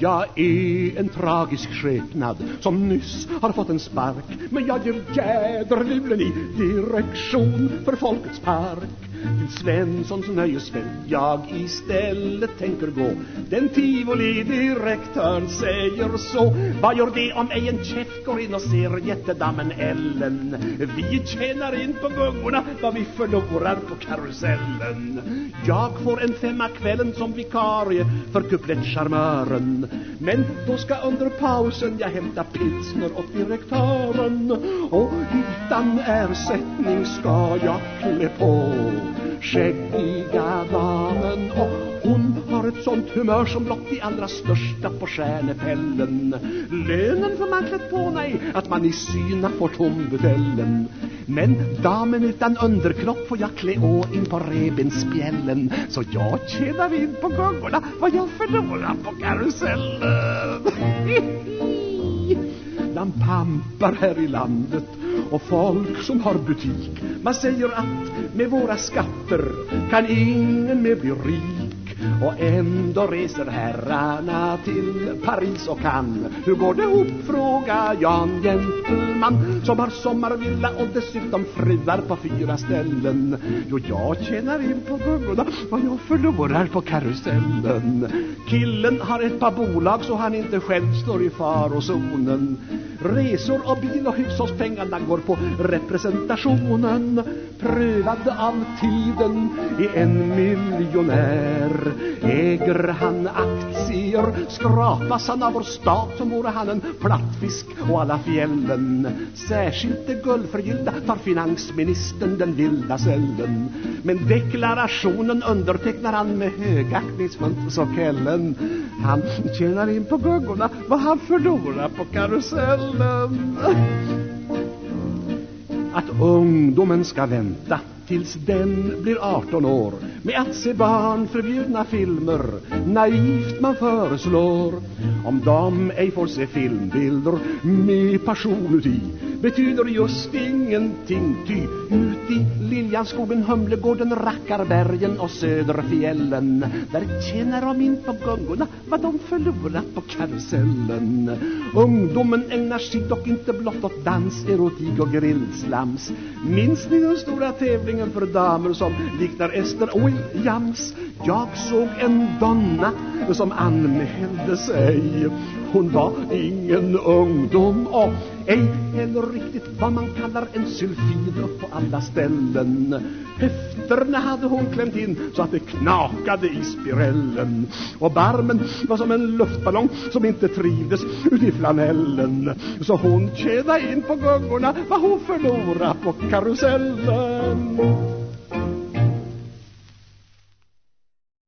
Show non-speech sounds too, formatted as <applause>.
Jag är en tragisk skepnad som nyss har fått en spark Men jag ger jäderlulen i direktion för Folkets park. Till Svenssons nöjesfält jag istället tänker gå. Den tivoli-direktörn säger så. Vad gör det om ej en käft går in och ser jättedammen Ellen? Vi tjänar in på gungorna vad vi förlorar på karusellen. Jag får en femma kvällen som vikarie för kuplettcharmören men då ska under pausen jag hämta pilsner åt direktören. Och utan ersättning ska jag klä på. Skäggiga damen och hon har ett sånt humör som blott de allra största på stjärnefällen. Lönen får man klätt på, nej, att man i syna får tombutellen Men damen utan underkropp får jag klä å in på rebenspjällen Så jag tjänar in på gungorna vad jag förlorar på karusellen. <laughs> man pampar här i landet och folk som har butik. Man säger att med våra skatter kan ingen mer bli rik och ändå reser herrarna till Paris och Cannes. Hur går det ihop, frågar Jan Gentleman Som har sommarvilla och dessutom fruar på fyra ställen. Jo, jag tjänar in på gungorna vad jag förlorar på karusellen. Killen har ett par bolag så han inte själv står i farozonen. Resor och bil och hushållspengarna går på representationen. Prövade av tiden är en miljonär. Äger han aktier skrapas han av vår stat som vore han en plattfisk och alla fjällen. Särskilt det guldförgyllda tar finansministern den vilda cellen Men deklarationen undertecknar han med högaktningsfullt så källen Han tjänar in på guggorna vad han förlorar på karusellen. Att ungdomen ska vänta tills den blir 18 år med att se barnförbjudna filmer naivt man föreslår. Om de ej får se filmbilder med passion uti betyder just ingenting ty ut i Humlegården, Rackarbergen och Söderfjällen. Där tjänar de in på gungorna vad de förlorat på karusellen. Ungdomen ägnar sig dock inte blott åt dans, erotik och grillslams. Minns ni den stora tävlingen för damer som liknar Esther Jams? jag såg en donna som anmälde sig hon var ingen ungdom och ej heller riktigt vad man kallar en sylfid på alla ställen. Höfterna hade hon klämt in så att det knakade i spirellen. Och barmen var som en luftballong som inte trivdes ut i flanellen. Så hon tjäna' in på gungorna vad hon förlorade på karusellen.